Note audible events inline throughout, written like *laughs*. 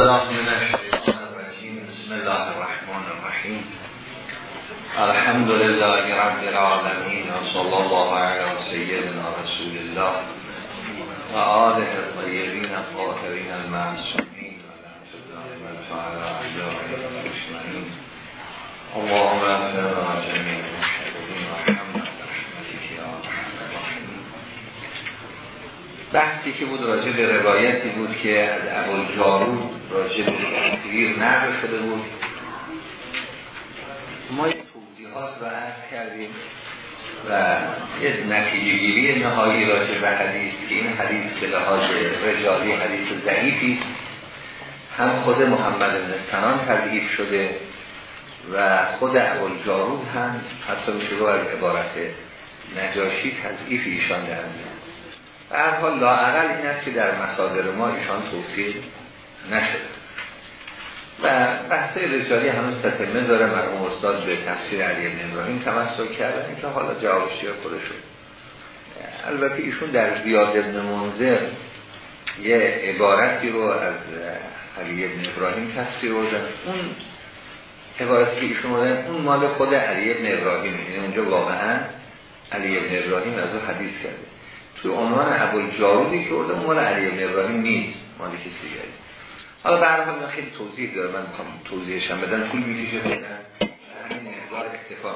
بسم الله الرحمن الرحیم. الحمد لله رب العالمین و الله علی سیدنا رسول الله و آله الطیبین الطاهرین المعصومین اللهم اغفر جميع المشهدین و حمد رحمتك یا ارحم الراحمین. بحثی که بود راجع به روایتی بود که از ابو جارود راجع به نقل شده بود. ما این توضیحات رو عرض کردیم و یه نتیجه گیری نهایی راجع به حدیث که این حدیث به لحاظ رجالی حدیث ضعیفی هم خود محمد بن سنان تضعیف شده و خود اول جارود هم حتی میشه رو از عبارت نجاشی تضعیف ایشان در میاد هر حال لاعقل این است که در مصادر ما ایشان توصیل نشده و بحث رجالی هنوز تتمه داره مرحوم استاد به تفسیر علی ابن ابراهیم تمسک کردن که حالا جوابش یا خودشون البته ایشون در زیاد ابن منظر یه عبارتی رو از علی ابن ابراهیم تفسیر بودن اون عبارتی که ایشون بودن اون مال خود علی ابن ابراهیم. یعنی اونجا واقعا علی ابن ابراهیم از اون حدیث کرده. تو عنوان ابو جارودی که ارده مال علی ابن ابراهیم نیست. مال کسی دیگری حالا برحال من خیلی توضیح داره من می‌خوام توضیحش هم بدن طول می‌کشه بدن همین مقدار اکتفا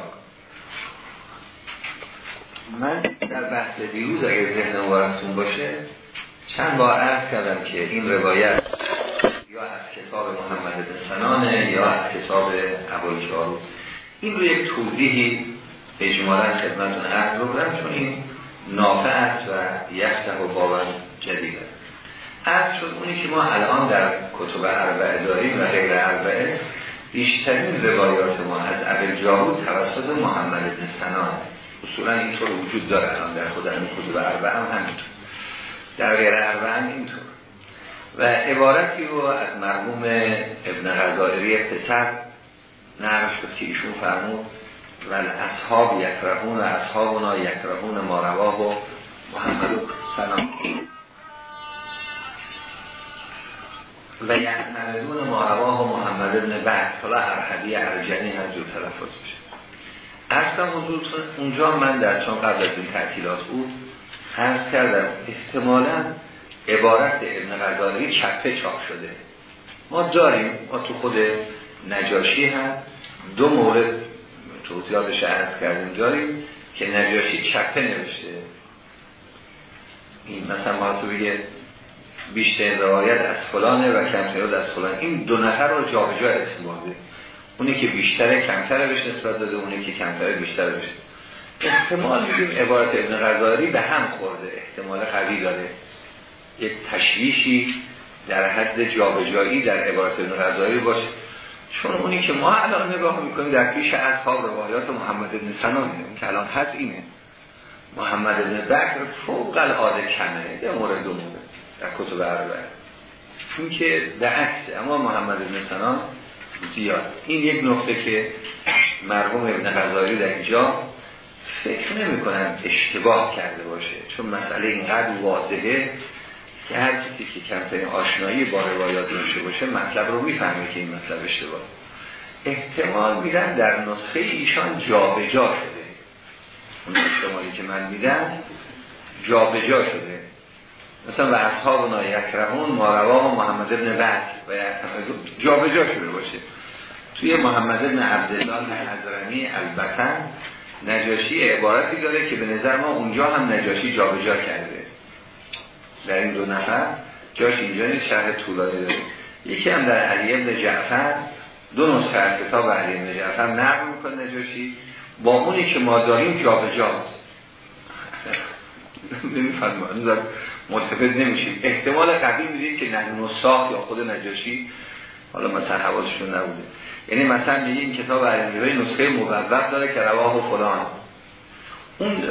من در بحث دیروز اگر ذهن مبارکتون باشه چند بار عرض کردم که این روایت یا از کتاب محمد سنانه یا از کتاب ابو جارود این رو یک توضیحی اجمالا خدمتون عرض رو چون این نافع است و یخته و بابا جدید است. از شد. اونی که ما الان در کتب اربعه داریم و غیر اربعه بیشترین روایات ما از ابل جاود توسط محمد بن سنان اصولا اینطور وجود داره الان در خود این کتب اربعه هم همینطور. در غیر اربعه هم اینطور. و عبارتی رو از مرحوم ابن غزائری پسر نقل شد که فرمود و اصحاب یکرهون اصحابنا یکرهون ما رواه و محمد سلام و یعنردون ما رواه و محمد ابن بعد حالا ارحبی ارجنی هم جور تلفظ بشه اصلا حضورتون اونجا من در چون قبل از این تعطیلات بود هست کردم احتمالا عبارت ابن غزالی چپه چاپ شده. ما داریم ما تو خود نجاشی هم دو مورد توضیحاتش عرض کردیم. داریم که نجاشی چپه نوشته. این مثلا ما بگه بیشتر روایت از فلانه و کمتر از فلان. این دو نفر رو جا به جا استفاده اونی که بیشتر کمتر بهش نسبت داده اونی که کمتر بیشتر بشه احتمال میگیم عبارت ابن غزاری به هم خورده احتمال قوی داره. یک تشویشی در حد جابجایی در عبارت ابن غزاری باشه. چون اونی که ما الان نگاه می‌کنیم در پیش اصحاب روایات محمد بن سنان که الان هست اینه. محمد بن بکر فوق العاده کمه یه مورد دو در کتب عربه. چون که به عکس اما محمد بن سنان زیاد. این یک نقطه که مرحوم ابن غزالی در اینجا فکر نمی کنم اشتباه کرده باشه چون مسئله اینقدر واضحه که هر کسی که کمترین آشنایی با روایات داشته باشه مطلب رو می‌فهمه که این مطلب اشتباه. احتمال میدن در نسخه ایشان جابجا جا شده. اون احتمالی که من میدم جابجا جا شده. مثلا و اصحاب نایکرهون ماروا و محمد ابن بعد و جابجا جا شده باشه. توی محمد ابن عبدالله حضرمی البته نجاشی عبارتی داره که به نظر ما اونجا هم نجاشی جابجا جا کرده. در این دو نفر جاش اینجا شرح طولانی داره. یکی هم در علی ابن جعفر دو نسخه کتاب علی ابن جعفر نقل می‌کنه نجاشی. با اونی که ما داریم جابجاست. *laughs* نمی‌فهمم. متفق نمیشیم احتمال قوی می‌دید که نساخ یا خود نجاشی حالا مثلا حواسشون نبوده. یعنی مثلا میگه این کتاب علی نسخه مبوب داره که رواه و فلان. اون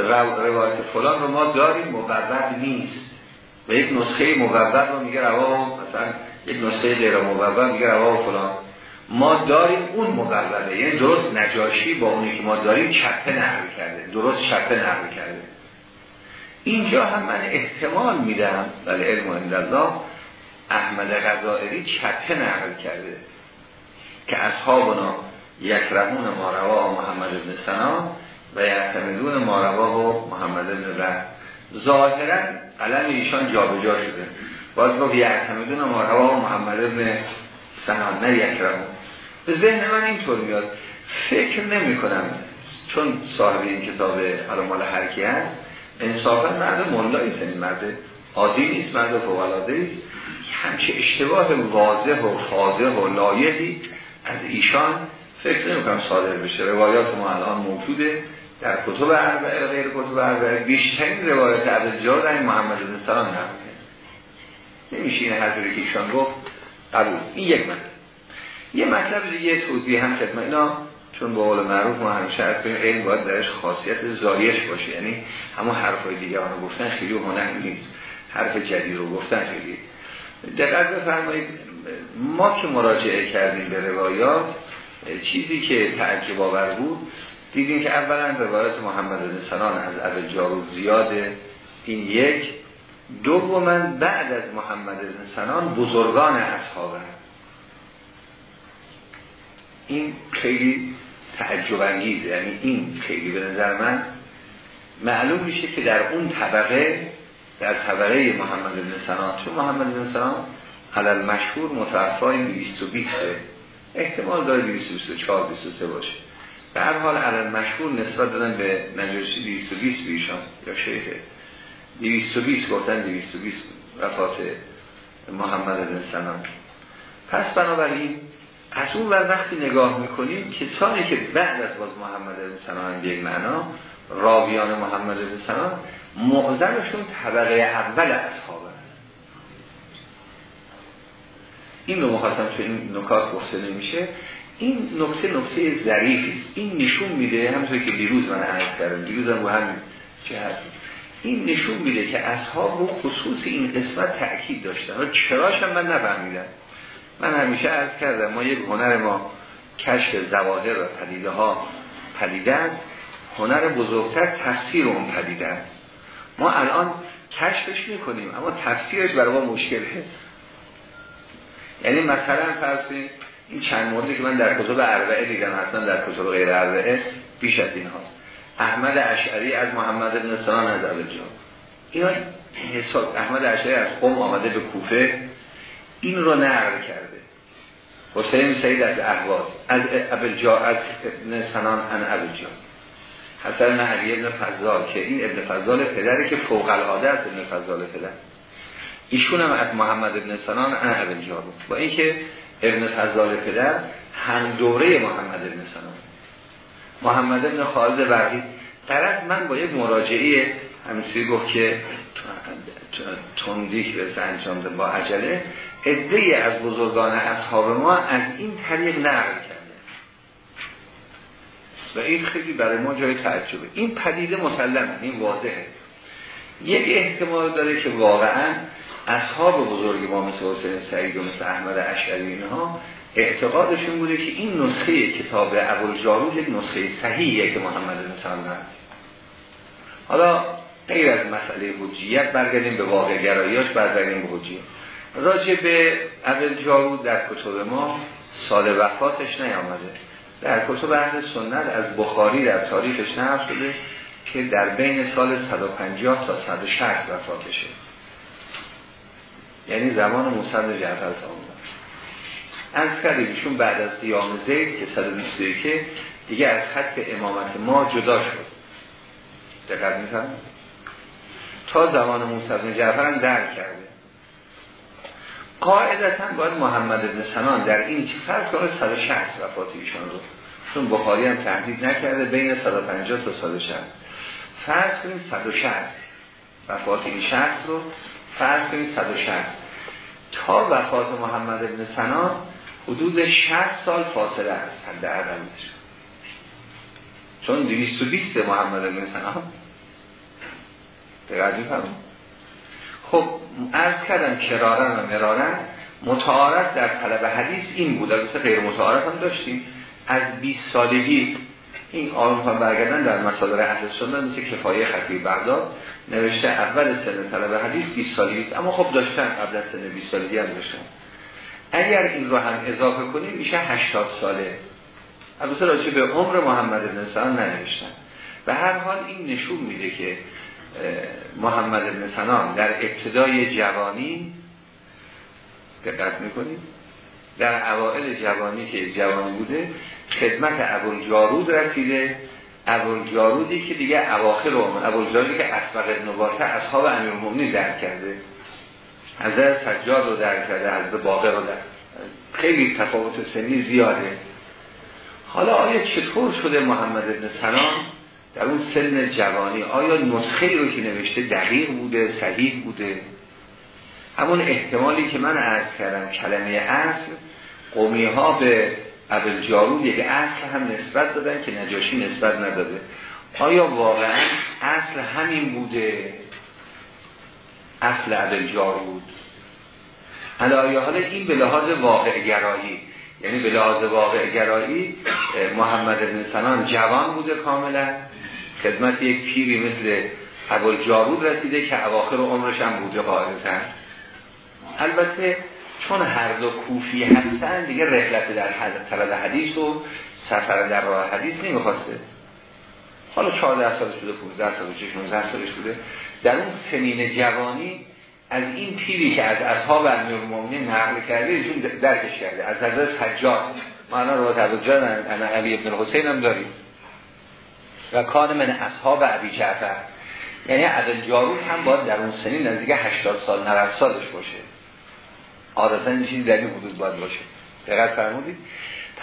روایت فلان رو ما داریم مبوب نیست. و یک نسخه مبوب رو میگه روا مثلا یک نسخه غیر مبوب میگه روا و فلان. ما داریم اون مبوبه یعنی درست نجاشی با اونی که ما داریم چپه نقل کرده. درست چپه نقل کرده. اینجا هم من احتمال میدم ولی علم الله احمد غزائری چپه نقل کرده که اصحابنا یکرمون ما روا محمد ابن سنا و یعتمدون ما روا و محمد ابن رد ظاهرا علم ایشان جابجا شده. باید گفت یعتمدون ما روا و محمد ابن سنا نه یکرمون به ذهن من اینطور میاد. فکر نمی کنم چون صاحب این کتاب مال هرکی هست انصافا مرد ملایی سنی مرد عادی نیست مرد فوقلاده است. همچه اشتباه واضح و فاضح و لایحی از ایشان فکر نمی کنم صادر بشه. روایات ما الان موجوده در کتب اربعه و غیر کتب اربعه. بیشترین روایت عبدالجار در محمد بن سلام نمیشه نمیشه این حرفی که ایشان گفت قبول. این یک مطلب. یه مطلب دیگه توضیح هم خدمت اینا. چون با قول معروف ما همیشه کنیم علم باید درش خاصیت زایش باشه. یعنی همون حرفای دیگه رو گفتن خیلی هنر نیست. حرف جدید رو گفتن خیلی. دقت بفرمایید ما که مراجعه کردیم به روایات چیزی که تعجب آور بود دیدیم که اولا روایات محمد بن از ابو جارو زیاده. این یک. دوما بعد از محمد بن سنان بزرگان اصحابه این خیلی تعجب انگیزه یعنی این خیلی به نظر من معلوم میشه که در اون طبقه در طبقه محمد بن سنان چون محمد بن سنان حلال مشهور متوفای 220 احتمال داره 224 23 باشه. به هر حال علل مشهور نسبت دادن به نجاشی 220 بیشان یا شیخه 220 گفتن 220 وفات محمد بن سنان پس بنابراین از اون ور وقتی نگاه می‌کنیم کسانی که بعد از باز محمد بن سنان به معنا راویان محمد بن سنان معظمشون طبقه اول اصحابه. این رو مخواستم چون این نکات گفته نمیشه. این نکته نکته ظریفی است. این نشون میده همونطور که دیروز من عرض کردم دیروز هم همین جهت این نشون میده که اصحاب رو خصوص این قسمت تأکید داشتن. و چراش هم من نفهمیدم. من همیشه عرض کردم ما یک هنر ما کشف زواهر و پدیده ها پدیده است. هنر بزرگتر تفسیر اون پدیده است. ما الان کشفش می‌کنیم اما تفسیرش برای ما مشکله. یعنی مثلا فرض این چند موردی که من در کتب اربعه دیدم حتما در کتب غیر اربعه بیش از این هاست. احمد اشعری از محمد بن سنان از اینا حساب احمد اشعری از قوم آمده به کوفه. این رو نقل کرده. حسین سید از احواز از ابل از ابن سنان ان ابل جا حسن علی ابن فضال که این ابن فضال پدره که فوق العاده است ابن فضال پدر. ایشون هم از محمد ابن سنان ان ابل جا بود. با اینکه ابن فضال پدر هم دوره محمد ابن سنان. محمد ابن خالد برقی. طرف من با یک مراجعه همینطوری گفت که تندیک به انجام با عجله ادهی از بزرگان اصحاب ما از این طریق نقل کرده. و این خیلی برای ما جای تعجبه. این پدیده مسلمه این واضحه. یک احتمال داره که واقعا اصحاب بزرگ ما مثل حسین سعید و مثل احمد اشعری اینها اعتقادشون بوده که این نسخه کتاب ابوالجارود یک نسخه صحیحیه که محمد مثلا حالا غیر از مسئله حجیت برگردیم به واقع گراییاش برگردیم به حجیت. راجع به اول جارود در کتب ما سال وفاتش نیامده. در کتب اهل سنت از بخاری در تاریخش نقل شده که در بین سال 150 تا 160 وفاتشه. یعنی زمان موسی جعفر تمام از کردیمشون بعد از قیام زید که 121 دیگه از خط امامت ما جدا شد. دقت میفهم تا زمان موسی جعفر هم درک کرده. قاعدتا باید محمد بن سنان در این چی فرض کنه 160 وفات ایشان رو. چون بخاری هم تهدید نکرده بین 150 تا 160 فرض کنیم 160 وفات این شخص رو فرض کنیم 160 تا وفات محمد بن سنان حدود 60 سال فاصله است حد عدمش چون 220 محمد بن سنان. دقیقی فرمون خب عرض کردم کرارن و مرارن متعارف در طلب حدیث این بود البته غیر متعارف هم داشتیم. از 20 سالگی این آنها برگردن در مصادر اهل سنت مثل کفایه خطی بغداد نوشته اول سن طلب حدیث 20 سالی است. اما خب داشتن قبل از سن 20 سالگی هم داشتن. اگر این رو هم اضافه کنیم میشه 80 ساله. البته راجع به عمر محمد بن سنان ننوشتن. به هر حال این نشون میده که محمد بن سنان در ابتدای جوانی دقت می‌کنیم در اوائل جوانی که جوانی بوده خدمت ابوالجارود رسیده. ابوالجارودی که دیگه اواخر عمر ابوالجارودی که اسبق ابن واقع اصحاب امیرالمومنین در کرده. از سجاد رو در کرده از باقر رو در خیلی تفاوت سنی زیاده. حالا آیا چطور شده محمد ابن سلام در اون سن جوانی. آیا نسخه رو که نوشته دقیق بوده صحیح بوده؟ همون احتمالی که من عرض کردم کلمه اصل قومی ها به عبل جارود یک اصل هم نسبت دادن که نجاشی نسبت نداده. آیا واقعا اصل همین بوده؟ اصل عبل جارود حالا حالا این به لحاظ واقع گرایی یعنی به لحاظ واقع گرایی محمد بن سنان جوان بوده کاملا؟ خدمت یک پیری مثل عبل جارود رسیده که اواخر عمرش هم بوده قاعدتا. البته چون هر دو کوفی هستن دیگه رحلت در طلب حدیث و سفر در راه حدیث نمی‌خواسته. حالا 14 سالش بوده 15 سالش 16 سالش بوده. در اون سنین جوانی از این پیری که از اصحاب امیرالمومنین نقل کرده ایشون درکش کرده. از حضرت سجاد. معنا رو توجه انا علی ابن الحسین هم داریم. و کان من اصحاب عبی جعفر. یعنی عدل جارود هم باید در اون سنین نزدیک 80 سال 90 سالش باشه. عادتا این چیزی در این حدود باید باشه. دقیق فرمودید.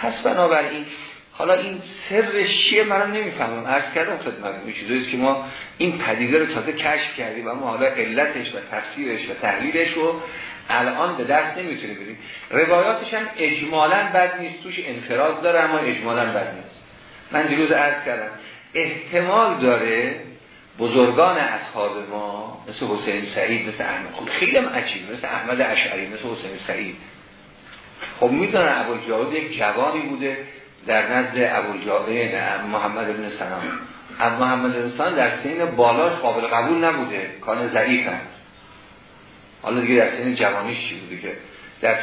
پس بنابراین حالا این سر چیه من نمی‌فهمم. عرض کردم خدمت این چیزاییست که ما این پدیده رو تازه کشف کردیم اما حالا علتش و تفسیرش و تحلیلش رو الان به دست نمی‌تونیم بدیم. روایاتش هم اجمالا بد نیست. توش انفراد داره اما اجمالا بد نیست. من دیروز عرض کردم احتمال داره بزرگان اصحاب ما مثل حسین سعید مثل احمد خب خیلی هم عجیب مثل احمد اشعری مثل حسین سعید. خب می‌دونن ابوالجارود یک جوانی بوده در نزد ابوالجارود محمد بن سلام. اب محمد بن در سین بالاش قابل قبول نبوده کان ضعیف هم. حالا دیگه در سین جوانیش چی بوده که در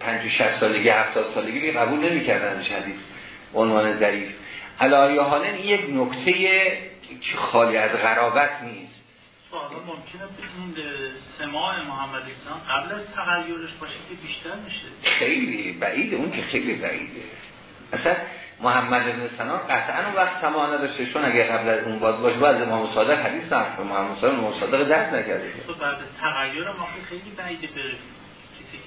5 60 سالگی 70 سالگی قبول نمی‌کردن حدیث. عنوان ضعیف. علایه حالا این یک نکته که خالی از غرابت نیست. حالا ممکنه بگیم سماع محمد اسلام قبل از تغییرش باشه که بیشتر میشه. خیلی بعیده اون که خیلی بعیده. اصلا محمد بن سنان قطعا اون وقت سماع نداشته چون اگه قبل از اون باز باشه بعد امام صادق حدیث هم محمد صادق امام صادق درد نکرده. تو خب بعد تغییر ما خیلی بعیده کسی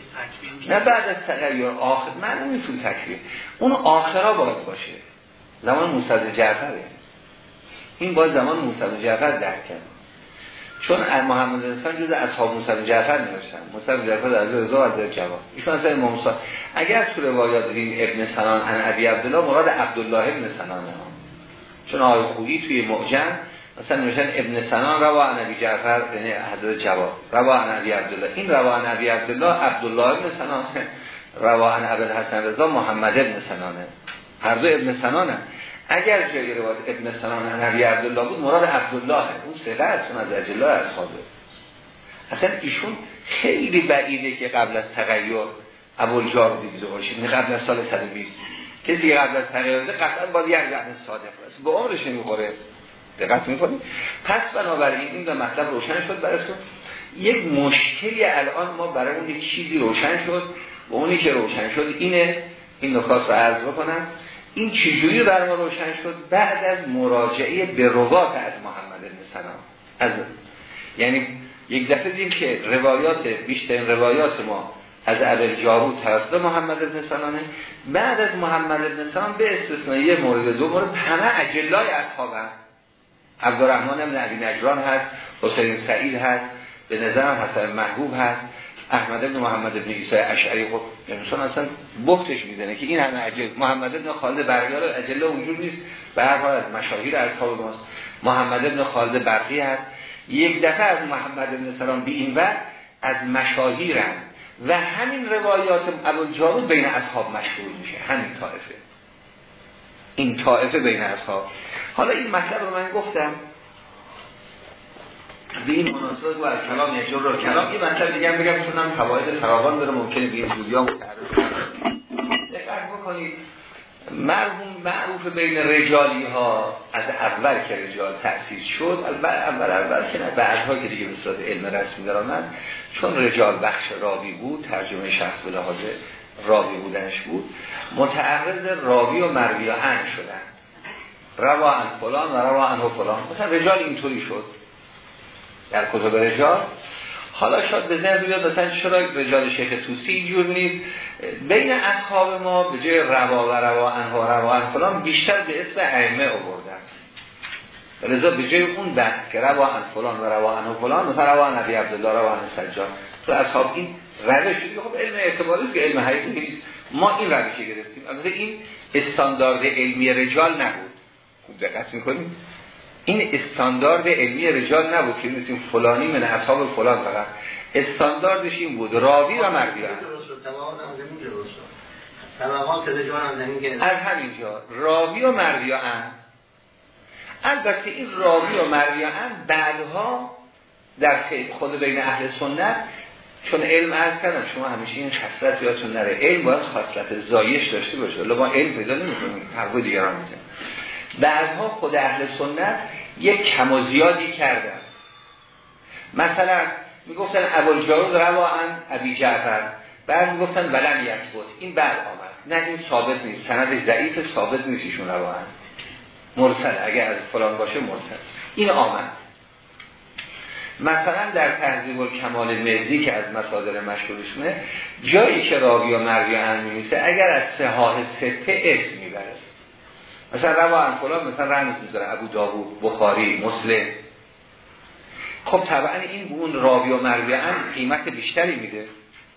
که نه بعد از تغییر آخر من اون تکبیر اون آخرا باید باشه. زمان موسی جعفره. این باید زمان موسی جعفر درک کرد. چون محمد انسان جز اصحاب موسی جعفر نوشتن. موسی جعفر در رضا از جواب ایشون اصلا امام اگر تو روایات دیدیم ابن سنان ان ابی عبدالله مراد عبدالله ابن سنان هم چون آقای خویی توی معجم مثلا نوشتن ابن سنان روا عن ابی جعفر یعنی حضرت جواب روا ابی عبدالله. این روا عن ابی عبدالله عبدالله ابن سنان. روا عن ابی حسن رضا محمد ابن سنانه. هر دو ابن سنانه. اگر جای روایت ابن سنان نبی عبدالله بود مراد عبدالله اون سقه است اون از اجلا اصحابه اصلا ایشون خیلی بعیده که قبل از تغییر ابوالجار دیده نه قبل از سال 120 که دیگه قبل از تغییر قطعا باید یک زن صادق است با عمرش نمی‌خوره. دقت می‌کنید پس بنابراین این دو مطلب روشن شد براتون یک مشکلی الان ما برای اون چیزی روشن شد. و اونی که روشن شد اینه. این نکات رو عرض بکنم. این چجوری بر ما روشن شد؟ بعد از مراجعه به روات از محمد بن سلام. از یعنی یک دفعه دیدیم که روایات بیشتر روایات ما از ابل جارود توسط محمد بن سلامه. بعد از محمد بن سلام به استثنایی مورد دو مورد. همه اجلای اصحاب هم. عبدالرحمن بن عبی نجران هست حسین سعید هست به نظرم حسن محبوب هست احمد بن محمد بن عیسی اشعری خب انسان اصلا بختش می‌زنه که این همه عجل محمد بن خالد برقیار اجله وجود نیست. به هر حال از مشاهیر اصحاب ماست. محمد بن خالد برقی هست. یک دفعه از محمد بن سلام به این وقت از مشاهیرن. و همین روایات ابو جارود بین اصحاب مشهور میشه. همین طایفه این طائفه بین اصحاب. حالا این مطلب رو من گفتم. به این مناسبت و از کلام یجر رو کلام. یه مطلب دیگه بگم چون هم فواید فراوان داره ممکنه به این زودی ها دقت بکنید. مرحوم معروف بین رجالی ها از اول که رجال تأسیس شد اول اول که نه بعدها که دیگه به صورت علم رسمی در آمد چون رجال بخش راوی بود ترجمه شخص به لحاظ راوی بودنش بود متعرض راوی و مروی ان شدن. روا ان فلان و روا ان فلان. مثلا رجال اینطوری شد. در کتب رجال. حالا شاید به ذهن بیاد مثلا چرا رجال شیخ توسی اینجور نیست. بین اصحاب ما به جای روا و روا انها روا ان فلان بیشتر به اسم ائمه آوردن. لذا به جای اون بحث که روا ان فلان و روا ان فلان مثلا روا نبی عبدالله روا ان سجاد. تو اصحاب این روش خب علم اعتباری است که علم حقیقی نیست. ما این روشی گرفتیم. البته این استاندارد علمی رجال نبود. خوب دقت می‌کنیم. این استاندارد علمی رجال نبود که میسیم فلانی من اصحاب فلان فقط. استانداردش این بود. راوی و مردی. از همینجا. راوی و مردی البته این راوی و مردی بعدها در خود بین اهل سنت چون علم عرض کردم شما همیشه این خصلت یادتون نره. علم باید خصلت زایش داشته باشه. لما علم پیدا نمی‌کنیم. حرف دیگران می‌زنیم. بعدها خود اهل سنت یک کم و زیادی کردن. مثلا می‌گفتن جارود روان ابی جعفر. بعد می‌گفتن ولم یثبت. این بعد آمد. نه این ثابت نیست. سند ضعیف ثابت نیست ایشون روان مرسل. اگر از فلان باشه مرسل. این آمد. مثلا در تهذیب کمال مزدی که از مصادر مشهورشونه جایی که راوی و مروی ان میمیسه اگر از سهاه سته اسم مثلا روا فلان مثلا رمز می‌ذاره. ابو داوود بخاری مسلم. خب طبعا این به اون راوی و مروی ان قیمت بیشتری میده.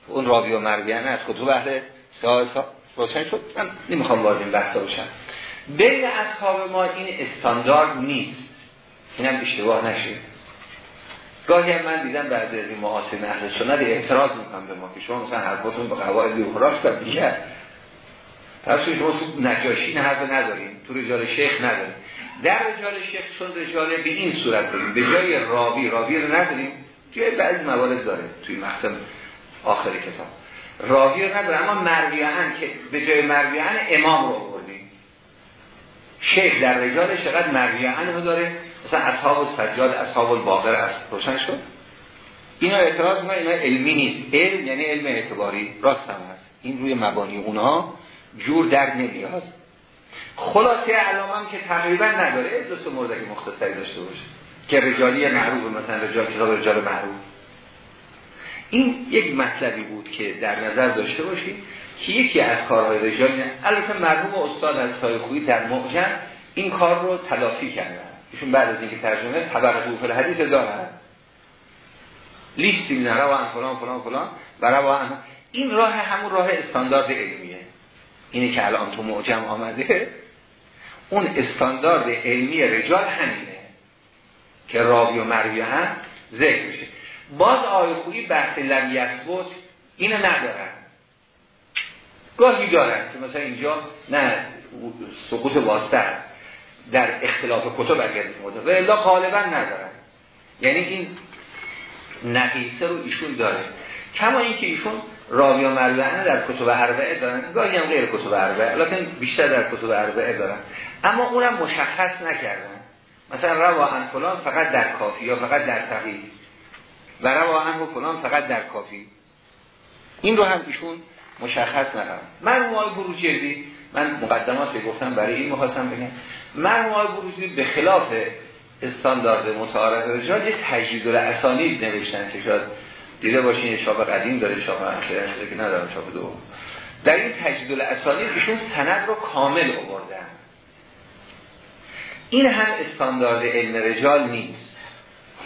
اون راوی و مروی از کتب اهل سهاه روشن شد. من نمی‌خوام وارد این بحثا بشم. بین اصحاب ما این استاندارد نیست. اینم اشتباه نشه. گاهی هم من دیدم بعد از این معاصرین اهل سنت اعتراض می‌کنم به ما که شما مثلا حرفاتون به قواعد و دیگر پس شما تو نجاشی حرف نداریم. تو رجال شیخ نداریم. در رجال شیخ چون رجال به این صورت داریم. به جای راوی راوی رو نداریم. جای بعضی موارد داره. توی مقسم آخر کتاب. راوی رو نداره. اما مرویان که به جای مرویان امام رو آوردیم. شیخ در رجال چقدر مرویان رو داره؟ مثلا اصحاب سجاد اصحاب الباقر از روشن شد؟ اینا اعتراض ما اینا علمی نیست. علم یعنی علم اعتباری. راست هم هست. این روی مبانی اونا. جور در نمیاد. خلاصه علامم که تقریبا نداره دوست مورد که مختصری داشته باشه. که رجالی معروف مثلا رجال کتاب رجال معروف. این یک مطلبی بود که در نظر داشته باشید که یکی از کارهای رجالی البته مرحوم استاد از خویی در معجم این کار رو تلافی کردن. ایشون بعد از اینکه ترجمه طبق حدیث الحدیث دارن. لیستی میدن روا فلان فلان فلان. و روا این راه همون راه استاندارد علمیه. اینه که الان تو معجم آمده. اون استاندارد علمی رجال همینه که راوی و مروی هم ذکر میشه. باز آیه خویی بحث لم یثبت اینو ندارن. گاهی دارن که مثلا اینجا نه سقوط واسطه در اختلاف کتب اگر و الا غالبا ندارن. یعنی این نقیصه رو ایشون داره. کما اینکه ایشون راوی و مروعه در کتب اربعه دارن. گاهی هم غیر کتب اربعه لیکن بیشتر در کتب اربعه دارن. اما اونم مشخص نکردن. مثلا روا فلان فقط در کافی یا فقط در تقیید و روا و فلان فقط در کافی. این رو هم ایشون مشخص نکردن. من موهای بروجردی من مقدمات گفتم برای این مخواستم بگم. مرموهای بروزی به خلاف استاندارد متعارف رجال یه تجدید اسانید نوشتن که شاید دیده باشین یه چاپ قدیم داره چاپ اخیره شده که ندارم چاپ دو در این تجدید اسانید ایشون سند رو کامل آوردن. این هم استاندارد علم رجال نیست.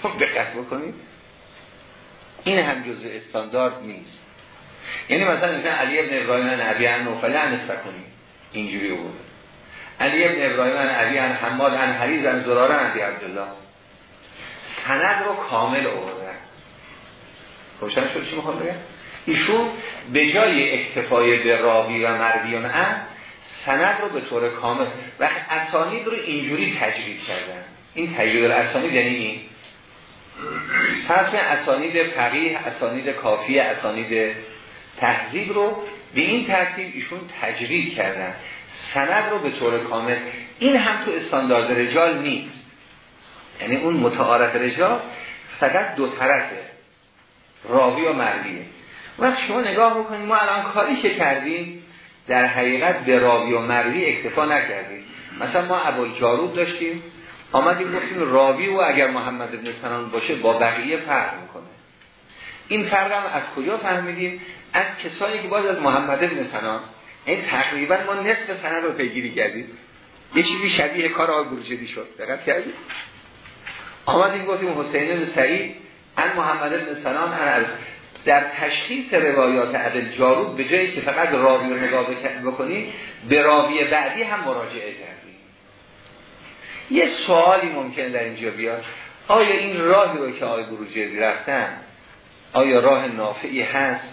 *laughs* دقت بکنید. این هم جزء استاندارد نیست. یعنی مثلا اینکه علی ابن ابراهیم نبی ان نوفله ان اینجوری بود علی ابن ابراهیم ان علی ان حماد ان حریز ان زراره ان عبدالله. سند رو کامل آوردن روشن شد چی می‌خوام بگم؟ ایشون به جای اکتفای به راوی و مردیون ان سند رو به طور کامل و اسانید رو اینجوری تجرید کردن. این تجرید اسانید یعنی این. پس اسانید فقیه اسانید کافی اسانید تحضیب رو به این ترتیب ایشون تجرید کردن. سند رو به طور کامل. این هم تو استاندارد رجال نیست. یعنی اون متعارف رجال فقط دو طرفه. راوی و مرویه وقت شما نگاه بکنید ما الان کاری که کردیم در حقیقت به راوی و مروی اکتفا نکردیم. مثلا ما ابو جارود داشتیم آمدیم گفتیم راوی و اگر محمد ابن سنان باشه با بقیه فرق می‌کنه. این فرق هم از کجا فهمیدیم؟ از کسانی که باز از محمد ابن سنان این تقریبا ما نصف سند رو پیگیری کردیم. یه چیزی شبیه کار آقای شد. دقت کردیم آمدیم گفتیم حسین بن سعید ان محمد بن سنان ان در تشخیص روایات عدل جارود به جایی که فقط راوی رو نگاه بکنیم به راوی بعدی هم مراجعه کردیم. یه سوالی ممکن در اینجا بیاد. آیا این راهی رو که آقای بروجردی رفتن آیا راه نافعی هست؟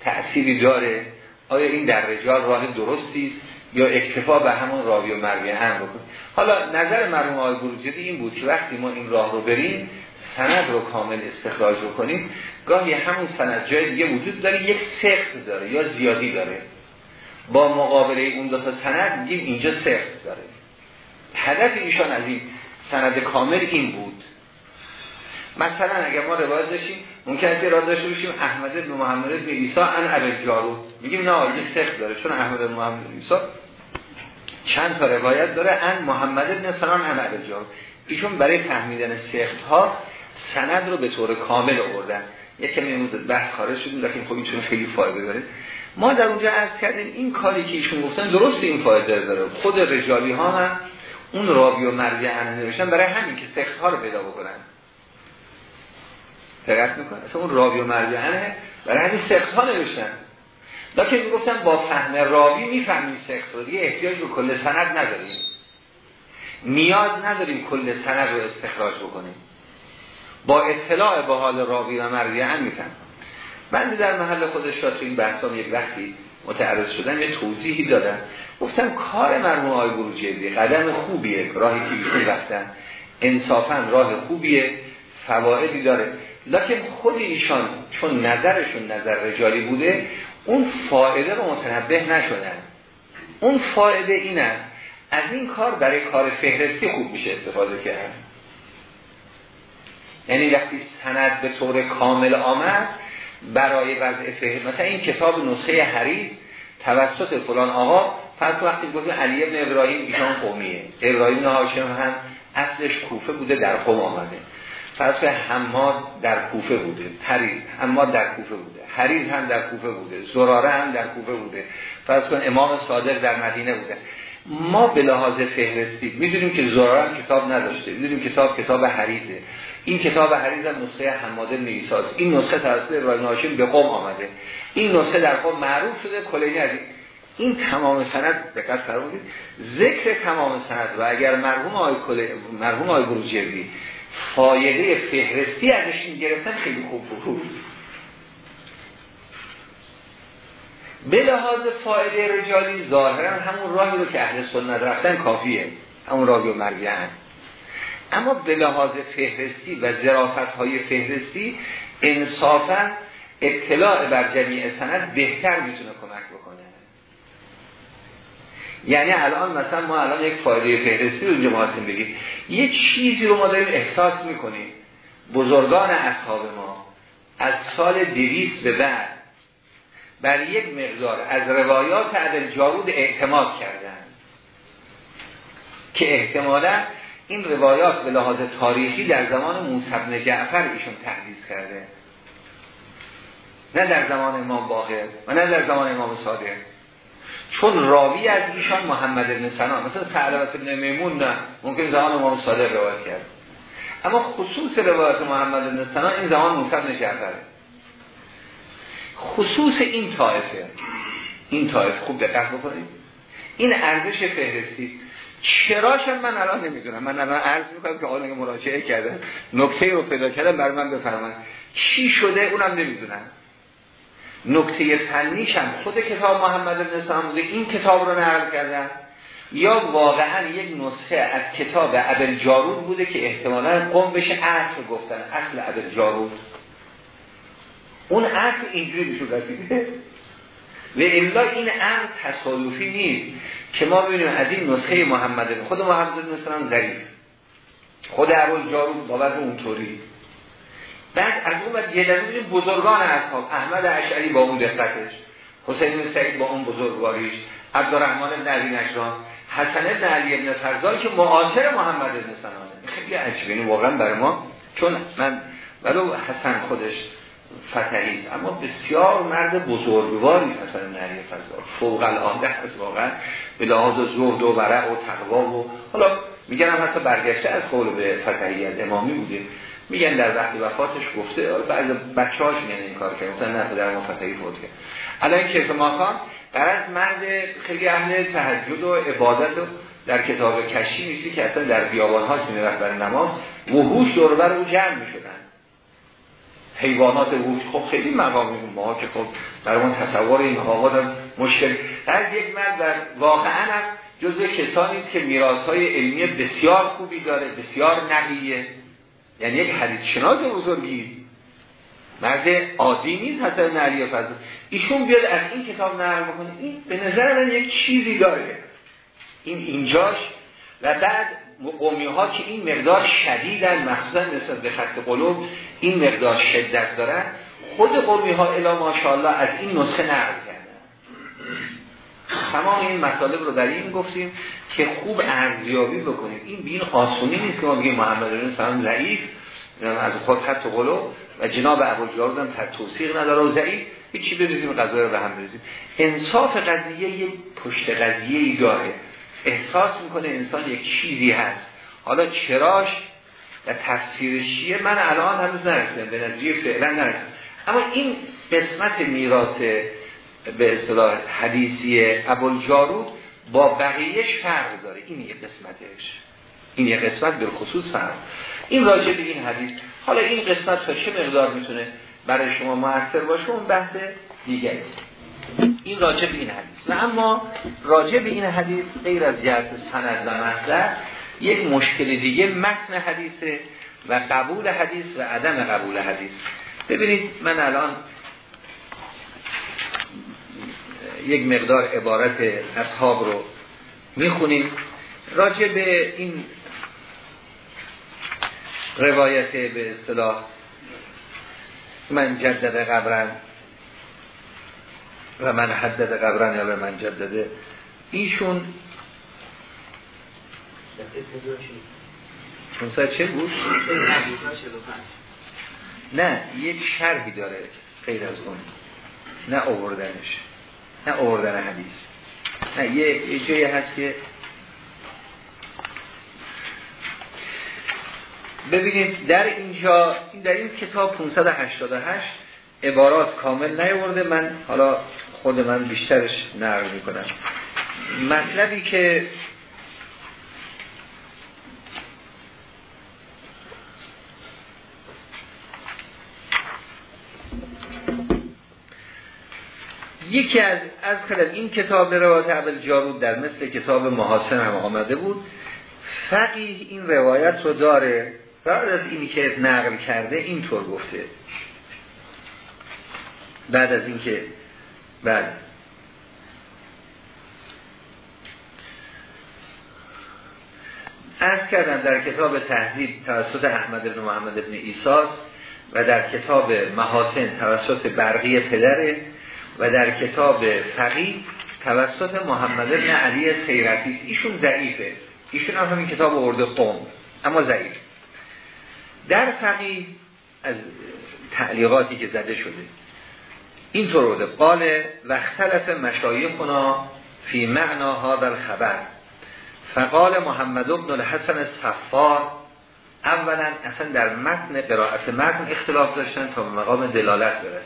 تأثیری داره؟ آیا این در رجال راه درستی است؟ یا اکتفا به همون راوی و مروی هم بکن حالا نظر مرحوم آقای بروجردی این بود که وقتی ما این راه رو بریم سند رو کامل استخراج بکنیم گاهی همون سند جای دیگه وجود داره یک سخت داره یا زیادی داره. با مقابله اون دو تا سند میگیم اینجا سخت داره. هدف ایشان از این سند کامل این بود. مثلا اگر ما روایت داشتیم ممکن است را داشته باشیم احمد بن محمد بن عیسی ان ابل جارو میگیم نه یه سخت داره. چون احمد بن محمد بن عیسی چند تا روایت داره ان محمد بن سنان ان ابل جارو ایشون برای فهمیدن سخت ها سند رو به طور کامل آوردن. یک کمی امروز بحث خارج شدیم لیکن خب این چون خیلی فایده داره. ما در اونجا عرض کردیم این کاری که ایشون گفتن درست این فایده داره. خود رجالی ها هم اون راوی و مرجع نوشتن برای همین که سخت ها رو پیدا بکنن. دقت می‌کنه اصلا اون راوی و مرجعنه برای همین سخت ها نوشتن. لیکن می‌گفتن با فهم راوی می‌فهمیم سخت رو. دیگه احتیاج به کل سند نداریم. نیاز نداریم کل سند رو استخراج بکنیم. با اطلاع به حال راوی و مرجعن میفهم من در محل خودش را تو این بحثان یک وقتی متعرض شدن یه توضیحی دادم گفتم کار مرموم های بروجردی قدم خوبیه راهی که ایشون رفتن. انصافا راه خوبیه فوائدی داره. لکن خود ایشان چون نظرشون نظر رجالی بوده اون فایده رو متنبه نشدن. اون فایده این است از این کار برای کار فهرستی خوب میشه استفاده کرد. یعنی وقتی سند به طور کامل آمد برای وضع فهرست مثلا این کتاب نسخه حریف توسط فلان آقا پس وقتی گفتیم علی ابن ابراهیم ایشان قومیه. ابراهیم هاشم هم اصلش کوفه بوده در قوم آمده. فرض حماد در کوفه بوده حریز حماد در کوفه بوده حریز هم در کوفه بوده زراره هم در کوفه بوده. فرض کن امام صادق در مدینه بوده. ما به لحاظ فهرستی می‌دونیم که زراره هم کتاب نداشته می‌دونیم کتاب کتاب حریزه. این کتاب حریز هم نسخه حماد نیساز این نسخه توسط ابراهیم هاشم به قوم آمده. این نسخه در قوم معروف شده کلینی از این. تمام سند دقت فرمودید. ذکر تمام سند و اگر مرحوم آقای مرحوم آقای بروجردی فایده فهرستی ازش گرفتن خیلی خوب بود. به لحاظ فایده رجالی ظاهرا همون راهی رو که اهل سنت رفتن کافیه. همون راهی و مرگن اما به لحاظ فهرستی و ظرافت های فهرستی انصافا اطلاع بر جمیع سند بهتر می‌تونه کمک بکنه. یعنی الان مثلا ما الان یک فایده فهرستی رو محاسم بگیم. یه چیزی رو ما داریم احساس می‌کنیم. بزرگان اصحاب ما از سال دویست به بعد بر یک مقدار از روایات عدل جارود اعتماد کردن که احتمالا این روایات به لحاظ تاریخی در زمان موسی جعفر ایشون تحدیث کرده. نه در زمان امام باقر و نه در زمان امام صادق. چون راوی از ایشان محمد بن سنان مثلا سعلبت بن میمون نه ممکن زمان امام صادق روایت کرد. اما خصوص روایت محمد بن سنان این زمان موسی بن خصوص این طایفه این طایفه خوب دقت بکنید. این ارزش فهرستی. چراشم من الان نمی‌دونم. من الان عرض می‌کنم که آنها مراجعه کردن نکته رو پیدا کردن بر من بفرمن چی شده؟ اونم نمی‌دونم. نکته فنیش هم خود کتاب محمد بن سلام بوده این کتاب رو نقل کردن. یا واقعا یک نسخه از کتاب عبل جارود بوده که احتمالا قوم بشه اصل گفتن. اصل عبل جارود اون اصل اینجوری بشون رسیده. و الا این امر تصادفی نیست که ما ببینیم از این نسخه محمد خود محمد سلام ظریف خود عبل جارود با وضع اونطوری. بعد از اون بعد یه دلیل بزرگان اصحاب احمد اشعری با اون دقتش حسین بن سعید با اون بزرگواریش عبدالرحمن بن علی نشران حسن بن علی بن فرزان که معاصر محمد بن سنانه خیلی عجیبه این واقعا برای ما چون من ولو حسن خودش فتحی اما بسیار مرد بزرگواری حسن بن علی فرزان فوق العاده است واقعا. به لحاظ زهد و ورع و تقوا و حالا میگن حتی برگشته از قول به فتحی امامی بوده. میگن در وقت وفاتش گفته بعض بچه‌هاش میگن این کار کرد. مثلا نه در مفتحی فوت کرد. الان کیف ماکان از مرد خیلی اهل تهجد و عبادت و در کتاب کشی میسی که اصلا در بیابان ها که می‌رفت بر نماز وحوش دوربر او جمع می‌شدن. حیوانات وحوش خب خیلی مقامی ما که خب برای تصور این مقامات مشکل. از یک مرد در واقعا هم جزء کسانی که میراث های علمی بسیار خوبی داره بسیار نقیه. یعنی یک حدیث شناس بزرگی. مرد عادی نیست حسن علی فضل ایشون بیاد از این کتاب نقل بکنه. این به نظر من یک چیزی داره. این اینجاش و بعد قومی ها که این مقدار شدیدن مخصوصا نسبت به خط قلوب این مقدار شدت دارن خود قومی ها الا ماشاءالله از این نسخه نقل کردن. تمام این مطالب رو در این گفتیم که خوب ارزیابی بکنیم. این بین آسونی نیست که ما بگیم محمد بن سلام ضعیف از خود خط قلوب. و جناب ابوالجارود هم توصیق نداره و ضعیف. هیچی بریزیم قضا رو به هم بریزیم. انصاف قضیه یک پشت قضیه ای داره. احساس می‌کنه انسان یک چیزی هست. حالا چراش و تفسیرش چیه من الان هنوز نرسیدم به نتیجه فعلا نرسیدم. اما این قسمت میراث به اصطلاح حدیثی ابوالجارود با بقیهش فرق داره. این یه قسمتش. این یه قسمت به خصوص فرق. این راجع به این حدیث. حالا این قسمت تا چه مقدار می‌تونه برای شما موثر باشه؟ اون بحث دیگری. این راجع به این حدیث. و اما راجع به این حدیث غیر از جهت سند و مصدر یک مشکل دیگه متن حدیث و قبول حدیث و عدم قبول حدیث. ببینید من الان یک مقدار عبارت اصحاب رو می‌خونیم. راجع به این روایت به اصطلاح من جدد قبرن و من حدد قبرن یا به من جدده ایشون چون چه بود؟ نه یک شرحی داره غیر از اون. نه اووردنش نه اووردن حدیث. نه یه جایی هست که ببینید در اینجا در این کتاب 588 عبارات کامل نیورده. من حالا خود من بیشترش نقل می‌کنم. مطلبی که یکی از از کلم این کتاب روایت عبل جارود در مثل کتاب محاسن هم آمده بود. فقیه این روایت رو داره. بعد از اینی که نقل کرده اینطور گفته. بعد از اینکه بعد از کردم در کتاب تهذیب توسط احمد بن محمد بن ایساس و در کتاب محاسن توسط برقی پدره و در کتاب فقیه توسط محمد بن علی سیرفی ایشون ضعیفه. ایشون هم همین کتاب ارده قوم اما ضعیف. در فقیه از تعلیقاتی که زده شده اینطور بوده. قال و اختلف مشایخنا فی معنا در خبر فقال محمد ابن الحسن صفار اولا اصلا در متن قرائت متن اختلاف داشتن تا مقام دلالت برسه.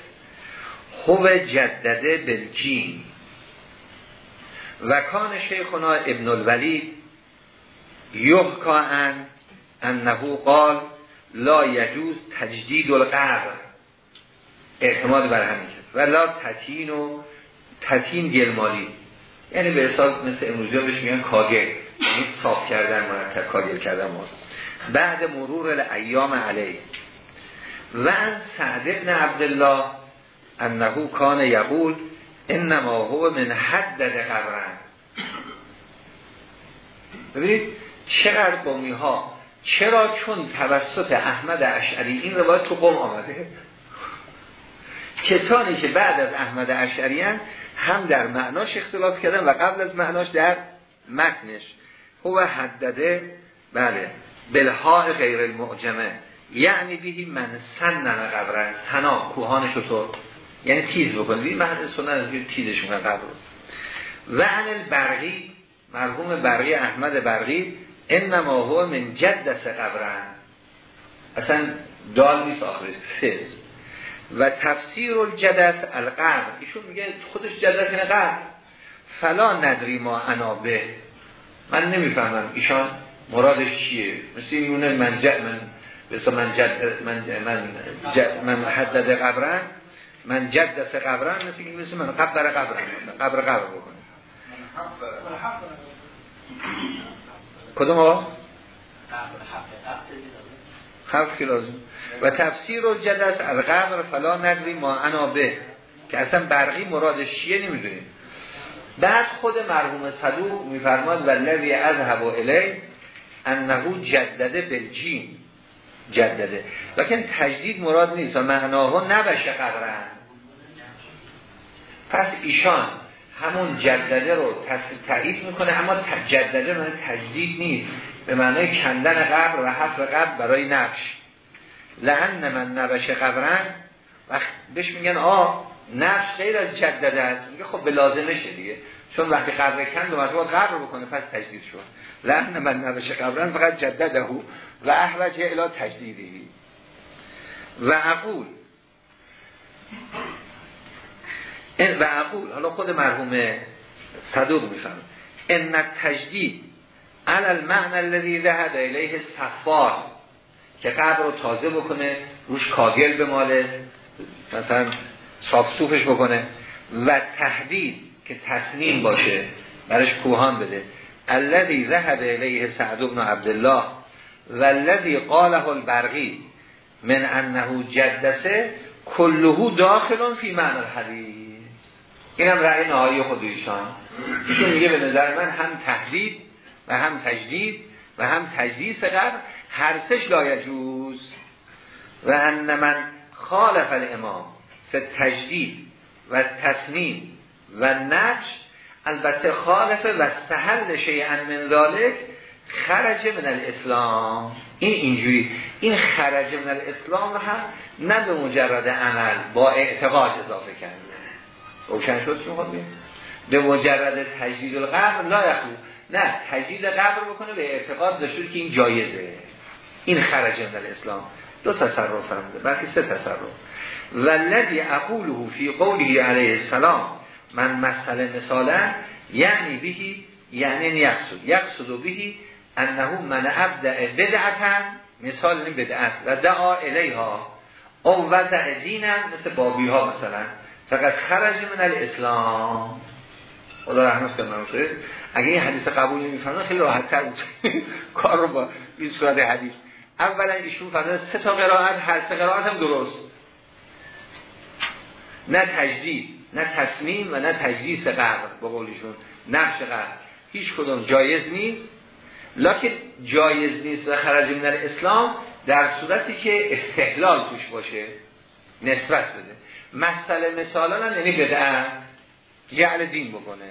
خوب جدده بالجین. و کان شیخنا ابن الولید یحکا ان انه قال لا یجوز تجدید القبر. اعتماد بر همین. و لا تتین و تتین گلمالی. یعنی به حساب مثل امروزی بهش میگن کاگل. یعنی صاف کردن مرتب کاگل کردن ما بعد مرور الایام علی. و ان سعد ابن عبدالله انه کان یقول انما هو من حدد قبرن. ببینید چقدر قومی ها چرا چون توسط احمد اشعری این روایت تو قوم آمده؟ کسانی که بعد از احمد اشعری هم در معناش اختلاف کردن و قبل از معناش در متنش. هو حدده بله بلها غیر المعجمه. یعنی بیهی من سنن قبرن سنا کوهان شطور یعنی تیز بکنید این محل سنن از تیزش می‌کنن قبر و عن البرقی مرحوم برقی احمد برقی انما هو من جدس قبرن. اصلا دال نیست آخرش سز و تفسیر الجدس القبر ایشون میگه خودش جدس اینه قبر فلا ندری ما انابه من نمی‌فهمم. ایشان مرادش چیه؟ مثل این من جد من بسا من جد من من, جد من حدد قبرن. من جدس قبرن. مثل این مثل من قبر قبرن. قبر قبر بکنه. کدوم آقا؟ حرف که لازم؟ و تفسیر و جدس القبر فلا ندری ما انا به که اصلا برقی مرادش چیه نمی‌دونیم. بعد خود مرحوم صدوق میفرماد والذی اذهب الی انه جدده بالجیم جدده. لکن تجدید مراد نیست. و معناها نبشه قبرن پس ایشان همون جدده رو تعریف می‌کنه اما جدده من تجدید نیست. به معنای کندن قبر و حفر قبر برای نقش. لعن من نبش قبرن وقت بهش میگن آه نقش غیر از جدده است. میگه خب به لازمشه دیگه. چون وقتی قبر کند و باید قبر بکنه پس تجدید شد. لعن من نبش قبرن فقط جدده و احوجه الا تجدیدی و عقول و عقول حالا خود مرحوم صدوق میفهم ان تجدید علی المعنى الذي ذهب الیه صفار که قبر رو تازه بکنه روش کاگل بماله مثلا صاف بکنه و تهدید که تصمیم باشه برش کوهان بده. الذي ذهب الیه سعد بن عبدالله الذي قاله البرقی من انه جدسه کلهو داخلون فی معنی الحدیث. این هم رأی نهایی خود ایشان. ایشون میگه به نظر من هم تهدید و هم تجدید و هم تجدید قبر هر سش لایجوز و ان من خالف الامام تجدید و تصمیم و نقش البته خالف و استحل شیئا من ذالک خرج من الاسلام. این اینجوری این خرج من الاسلام هم نه به مجرد عمل با اعتقاد اضافه کرده روشن شد شما به مجرد تجدید القبر لا یخلو. نه تجدید قبر بکنه به اعتقاد داشته که این جایزه. این خرج من الاسلام. دو تصرف فرمده بلکه سه تصرف. والذی اقوله فی قوله علیه السلام من مسئله مثالا یعنی بهی یعنی یقصد. یقصد بهی انه من ابدع بدعتا مثال این بدعت و دعا الیها او وضع دینم مثل بابی ها مثلا. فقط خرج من الاسلام. خدا رحمت کنه اگه این حدیث قبول نمیفرمایید خیلی راحت تر *laughs* کار رو با این صورت حدیث. اولا ایشون فرمودن سه تا قرائت هر سه قرائت هم درست. نه تجدید نه تصمیم و نه تجدید قبر با قولیشون نقش قبر. هیچ کدوم جایز نیست. لکن جایز نیست و خرج من اسلام در صورتی که استحلال توش باشه نسبت بده. مسئله مثالا هم یعنی بدعه جعل دین بکنه.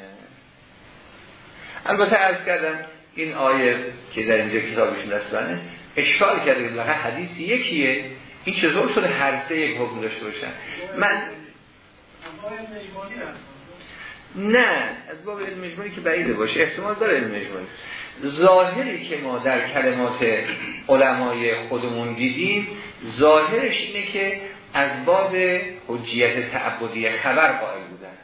البته ارز کردم این آیه که در اینجا کتابشون دستانه اشکال کرده که حدیث یکیه. این چطور شده هر سه یک حکم داشته باشن؟ من نه از باب علم مجموعی که بعیده باشه. احتمال داره علم مجموعی. ظاهری که ما در کلمات علمای خودمون دیدیم ظاهرش اینه که از باب حجیت تعبدی خبر قائل بودن.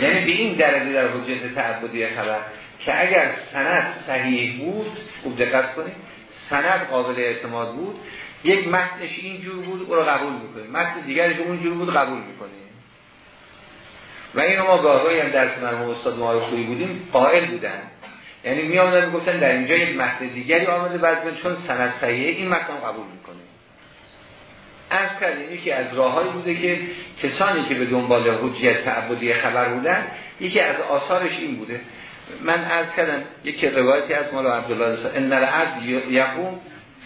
یعنی به این درجه در حجیت تعبدی خبر که اگر سند صحیح بود خوب دقت کنید سند قابل اعتماد بود یک متنش اینجور بود او رو قبول می‌کنیم. متن دیگرش اونجور بود قبول می‌کنیم. و اینو ما گاهی هم درس مرحوم استاد ما خوبی بودیم قائل بودن. یعنی می آمدن می‌گفتن در اینجا یک متن دیگری آمده بعد چون سند صحیحه این متن قبول می‌کنیم. از کردیم یکی از راههایی بوده که کسانی که به دنبال حجیت تعبدی خبر بودن یکی از آثارش این بوده. من از کردم یکی روایتی از مولا عبدالله ان العبد یقوم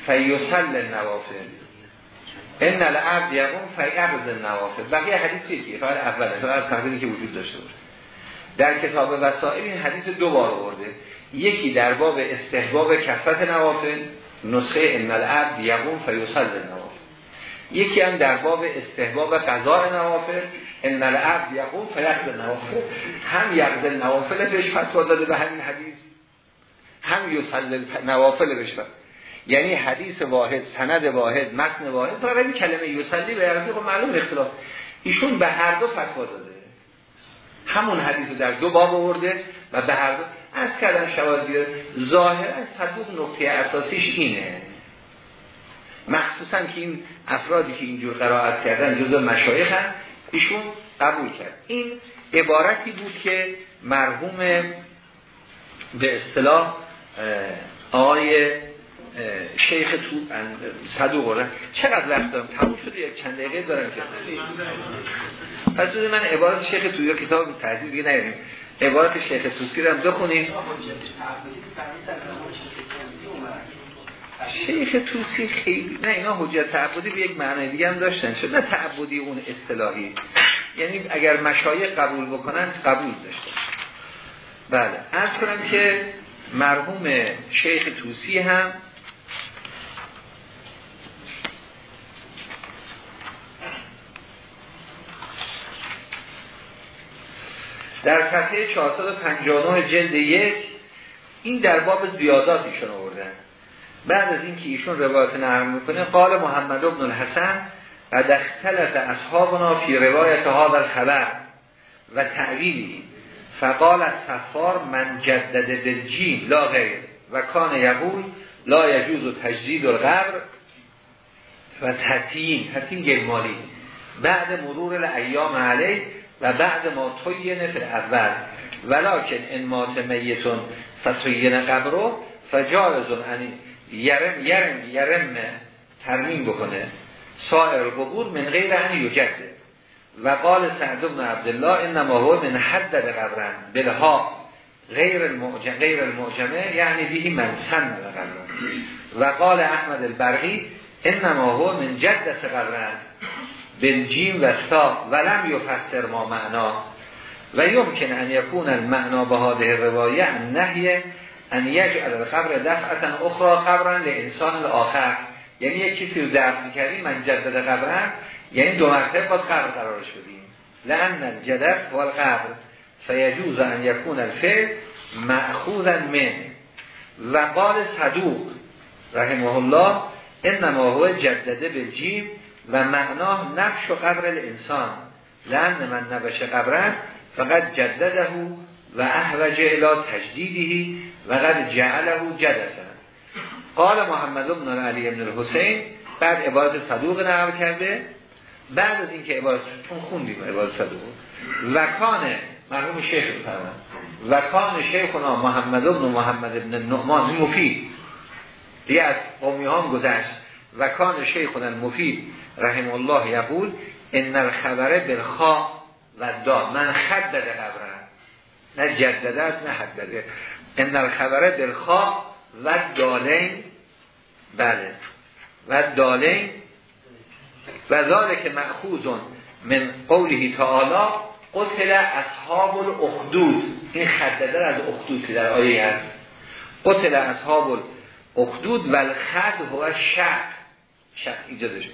فیصل النوافل. ان العبد یقوم فیعبد النوافل. بقیه حدیثی که فقط فقط از تحقیقی که وجود داشته باشه. در کتاب وسائل این حدیث دو بار آورده. یکی در باب استحباب کثرت نوافل نسخه ان العبد یقوم فیصل النوافل. یکی هم در باب استحباب قضاء نوافل ان العبد یقوم فیقض النوافل هم یقض النوافل بهش فتوا داده به همین حدیث هم یصل نوافل بهش یعنی حدیث واحد سند واحد متن واحد فقط این کلمه یصلی به عربی خب معلوم اختلاف. ایشون به هر دو فتوا داده. همون حدیث در دو باب آورده و به هر دو از کردن شوازی ظاهرا صدوق نقطه اساسیش اینه. مخصوصا که این افرادی که اینجور قرائت کردن جزء مشایخ هم ایشون قبول کرد. این عبارتی بود که مرحوم به اصطلاح آقای شیخ تو صدوق چقدر وقت دارم؟ تموم شده یک چند دقیقه دارم که؟ پس من عبارت شیخ توی کتاب تحضیل دیگه نیاریم. عبارت شیخ توسی رو هم بخونیم. شیخ توسی خیلی نه اینا حجت تعبدی به یک معنی دیگه هم داشتن. شد نه تعبدی اون اصطلاحی. یعنی اگر مشایخ قبول بکنن قبول داشتن بله. از کنم که مرحوم شیخ توسی هم در صفحه 459 جلد یک این در باب زیادات ایشون آوردن بعد از اینکه ایشون روایت نرم می‌کنه قال محمد ابن الحسن و اختلف اصحابنا فی روایت هذا الخبر و تعویلی. فقال از سفار من جدد بالجیم لا غیر. و کان یقول لا یجوز و تجدید القبر و تطییم تطییم گلمالی بعد مرور الایام علیه و بعد ما توی نفر اول ولیکن ان مات میتون فتوین قبرو فجارزون یرم یرم یرم ترمیم بکنه. سائر قبور من غیر ان یجده و قال سعد بن عبدالله انما هو من حدد قبرن. بلها غیر المعجم غیر المعجمه یعنی بیهی من سن و قال احمد البرقی انما هو من جدس قبرن. بالجیم و ستا ولم یفسر ما معنا. و یمکن ان یکون المعنا به هذه روایه نهی ان یجعل القبر دفعتا اخرى قبرا لانسان الاخر یعنی یک کسی رو دفع کردیم من جدد قبرن یعنی دو مرتبه باز قبر قرار شدیم لان الجدد و القبر فیجوز ان یکون الفعل مأخوذا من و قال صدوق رحمه الله انما هو جدده بالجیم و معناه نفش و قبر الانسان لان من نبش قبرن فقط جدده و احوج الى تجدیدی و قد جعله جدسن قال محمد بن علی بن الحسین بعد عبارت صدوق نقل کرده بعد از اینکه عبارت چون خوندیم عبارت صدوق. و کان مرحوم شیخ فرمان و کان شیخنا محمد بن محمد بن نعمان مفید دیگه از قومی هم گذشت. و کان شیخنا مفید رحم الله یقول ان الخبر بالخا و دا من خدد قبرن نه جدده است نه حدده ان الخبر بالخا و دالین بله و دالین و ذالک مأخوذ من قوله تعالی قتل اصحاب الاخدود این خدده از اخدود که در آیه هست. قتل اصحاب الاخدود و الخد هو شق شق ایجادش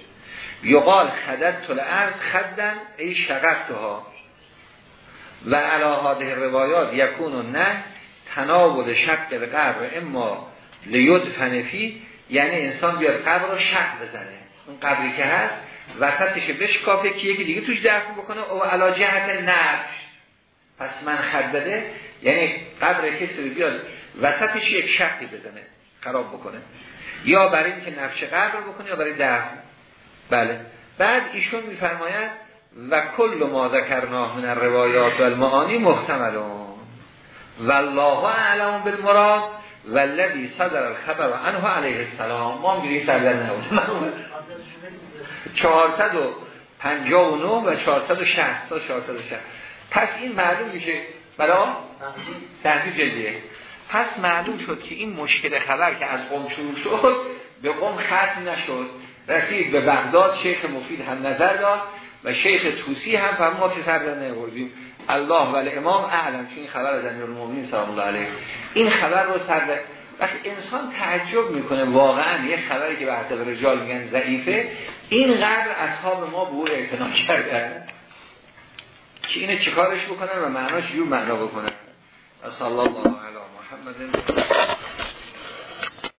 یقال خدد طول ارز خدن ای شققتها و علاهاده روایات یکون و نه تناول شق قبر. اما لیود فنفی یعنی انسان بیاد قبر رو شق بزنه. اون قبری که هست وسطش بشکافه که یکی دیگه توش دفن بکنه. او علا جهت نفش. پس من خدده یعنی قبر کسی رو بیاد وسطش یک شقی بزنه خراب بکنه. یا برای اینکه نفش قبر بکنه یا برای دفن. بله. بعد ایشون میفرماید و کل ما ذکرناه من الروایات و المعانی محتملون. والله اعلم بالمراد والذی صدر الخبر عنه علیه السلام. ما هم گیری سردر نبود 459 و 460 تا 460 پس این معلوم میشه. برای تحقیق جدیه. پس معلوم شد که این مشکل خبر که از قوم شروع شد به قوم ختم نشد. رسید به بغداد شیخ مفید هم نظر داد و شیخ توسی هم ما که سر در الله و امام اعلم چون این خبر از امیر المؤمنین سلام الله علیه. این خبر رو سر وقتی انسان تعجب می‌کنه واقعا یه خبری که به حسب رجال میگن ضعیفه اینقدر اصحاب ما به او اعتنا کردن که اینه چیکارش بکنن و معناش یو معنا بکنن. صلی الله علی محمد.